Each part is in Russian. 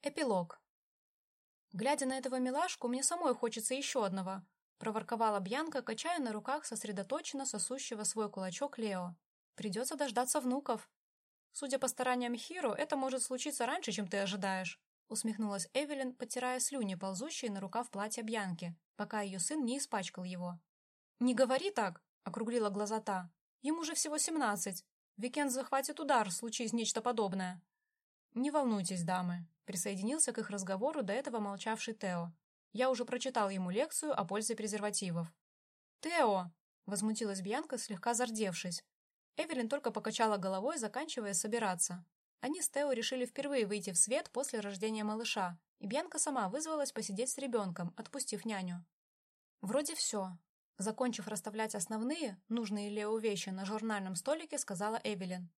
Эпилог. Глядя на этого милашку, мне самой хочется еще одного, проворковала Бьянка, качая на руках сосредоточенно сосущего свой кулачок Лео. Придется дождаться внуков. Судя по стараниям Хиро, это может случиться раньше, чем ты ожидаешь, усмехнулась Эвелин, потирая слюни, ползущие на рукав платья Бьянки, пока ее сын не испачкал его. «Не говори так!» — округлила глаза та. «Ему же всего семнадцать. Викента хватит удар, случись нечто подобное». «Не волнуйтесь, дамы», Присоединился к их разговору до этого молчавший Тео. Я уже прочитал ему лекцию о пользе презервативов. «Тео!» — возмутилась Бьянка, слегка зардевшись. Эвелин только покачала головой, заканчивая собираться. Они с Тео решили впервые выйти в свет после рождения малыша, и Бьянка сама вызвалась посидеть с ребенком, отпустив няню. «Вроде все». Закончив расставлять основные, нужные Лео вещи на журнальном столике, сказала Эвелин.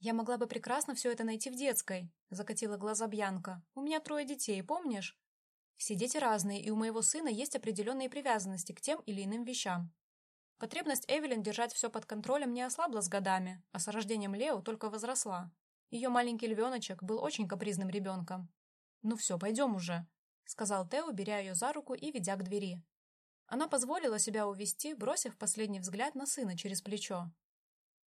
«Я могла бы прекрасно все это найти в детской», — закатила глаза Бьянка. «У меня трое детей, помнишь?» «Все дети разные, и у моего сына есть определенные привязанности к тем или иным вещам». Потребность Эвелин держать все под контролем не ослабла с годами, а с рождением Лео только возросла. Ее маленький львеночек был очень капризным ребенком. «Ну все, пойдем уже», — сказал Тео, беря ее за руку и ведя к двери. Она позволила себя увести, бросив последний взгляд на сына через плечо.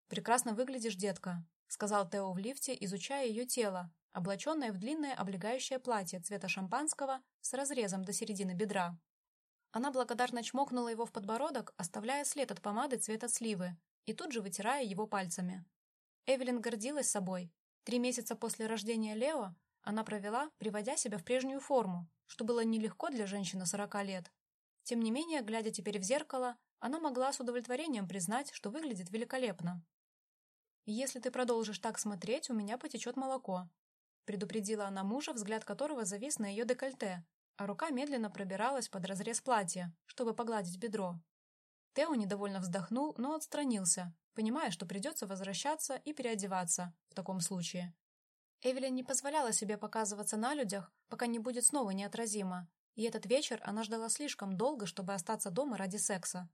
«Прекрасно выглядишь, детка», — сказал Тео в лифте, изучая ее тело, облаченное в длинное облегающее платье цвета шампанского с разрезом до середины бедра. Она благодарно чмокнула его в подбородок, оставляя след от помады цвета сливы, и тут же вытирая его пальцами. Эвелин гордилась собой. Три месяца после рождения Лео она провела, приводя себя в прежнюю форму, что было нелегко для женщины сорока лет. Тем не менее, глядя теперь в зеркало, она могла с удовлетворением признать, что выглядит великолепно. «Если ты продолжишь так смотреть, у меня потечет молоко», предупредила она мужа, взгляд которого завис на ее декольте, а рука медленно пробиралась под разрез платья, чтобы погладить бедро. Тео недовольно вздохнул, но отстранился, понимая, что придется возвращаться и переодеваться в таком случае. Эвелин не позволяла себе показываться на людях, пока не будет снова неотразима, и этот вечер она ждала слишком долго, чтобы остаться дома ради секса.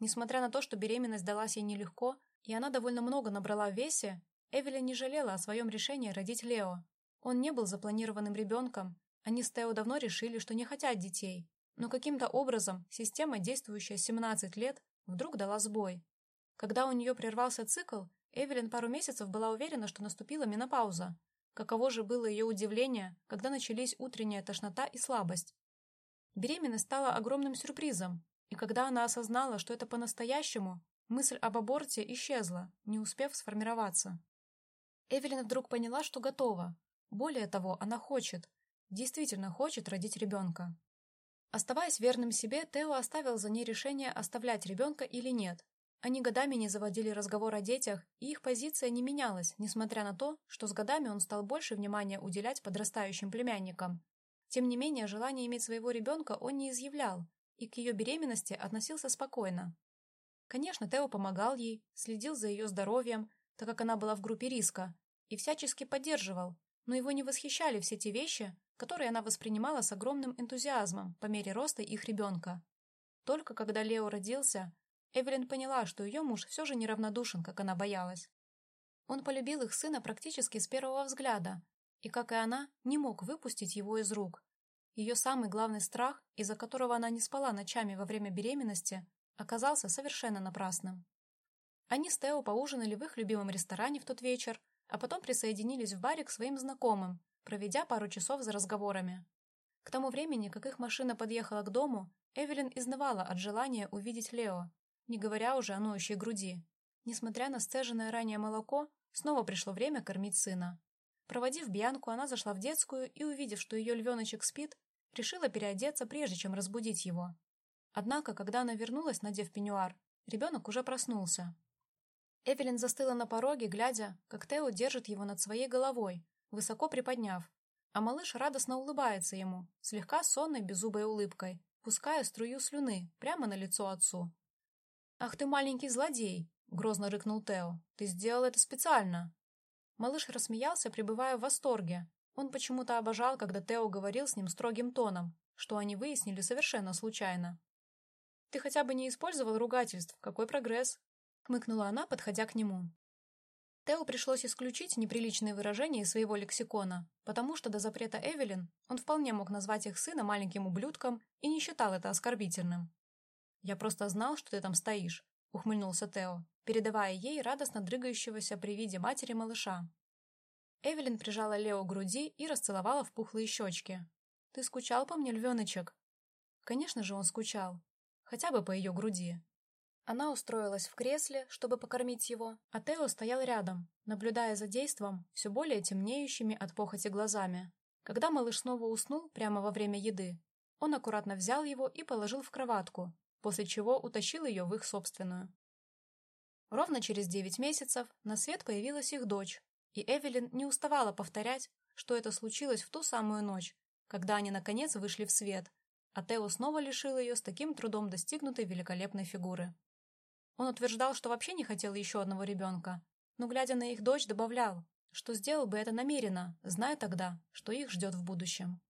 Несмотря на то, что беременность далась ей нелегко, и она довольно много набрала в весе, Эвелин не жалела о своем решении родить Лео. Он не был запланированным ребенком, они с Тео давно решили, что не хотят детей, но каким-то образом система, действующая 17 лет, вдруг дала сбой. Когда у нее прервался цикл, Эвелин пару месяцев была уверена, что наступила менопауза. Каково же было ее удивление, когда начались утренняя тошнота и слабость. Беременность стала огромным сюрпризом, и когда она осознала, что это по-настоящему, Мысль об аборте исчезла, не успев сформироваться. Эвелин вдруг поняла, что готова. Более того, она хочет, действительно хочет родить ребенка. Оставаясь верным себе, Тео оставил за ней решение, оставлять ребенка или нет. Они годами не заводили разговор о детях, и их позиция не менялась, несмотря на то, что с годами он стал больше внимания уделять подрастающим племянникам. Тем не менее, желание иметь своего ребенка он не изъявлял, и к ее беременности относился спокойно. Конечно, Тео помогал ей, следил за ее здоровьем, так как она была в группе риска, и всячески поддерживал, но его не восхищали все те вещи, которые она воспринимала с огромным энтузиазмом по мере роста их ребенка. Только когда Лео родился, Эвелин поняла, что ее муж все же неравнодушен, как она боялась. Он полюбил их сына практически с первого взгляда, и, как и она, не мог выпустить его из рук. Ее самый главный страх, из-за которого она не спала ночами во время беременности, оказался совершенно напрасным. Они с Тео поужинали в их любимом ресторане в тот вечер, а потом присоединились в баре к своим знакомым, проведя пару часов за разговорами. К тому времени, как их машина подъехала к дому, Эвелин изнывала от желания увидеть Лео, не говоря уже о ноющей груди. Несмотря на сцеженное ранее молоко, снова пришло время кормить сына. Проводив Бьянку, она зашла в детскую и, увидев, что ее львеночек спит, решила переодеться, прежде чем разбудить его. Однако, когда она вернулась, надев пеньюар, ребенок уже проснулся. Эвелин застыла на пороге, глядя, как Тео держит его над своей головой, высоко приподняв, а малыш радостно улыбается ему, слегка сонной беззубой улыбкой, пуская струю слюны прямо на лицо отцу. «Ах ты маленький злодей!» — грозно рыкнул Тео. «Ты сделал это специально!» Малыш рассмеялся, пребывая в восторге. Он почему-то обожал, когда Тео говорил с ним строгим тоном, что они выяснили совершенно случайно. Ты хотя бы не использовал ругательств. Какой прогресс?» — хмыкнула она, подходя к нему. Тео пришлось исключить неприличные выражения из своего лексикона, потому что до запрета Эвелин он вполне мог назвать их сына маленьким ублюдком и не считал это оскорбительным. «Я просто знал, что ты там стоишь», — ухмыльнулся Тео, передавая ей радостно дрыгающегося при виде матери малыша. Эвелин прижала Лео к груди и расцеловала в пухлые щечки. «Ты скучал по мне, львеночек?» Конечно же, он скучал. Хотя бы по ее груди. Она устроилась в кресле, чтобы покормить его, а Тео стоял рядом, наблюдая за действом все более темнеющими от похоти глазами. Когда малыш снова уснул прямо во время еды, он аккуратно взял его и положил в кроватку, после чего утащил ее в их собственную. Ровно через девять месяцев на свет появилась их дочь, и Эвелин не уставала повторять, что это случилось в ту самую ночь, когда они наконец вышли в свет, а Тео снова лишил ее с таким трудом достигнутой великолепной фигуры. Он утверждал, что вообще не хотел еще одного ребенка, но, глядя на их дочь, добавлял, что сделал бы это намеренно, зная тогда, что их ждет в будущем.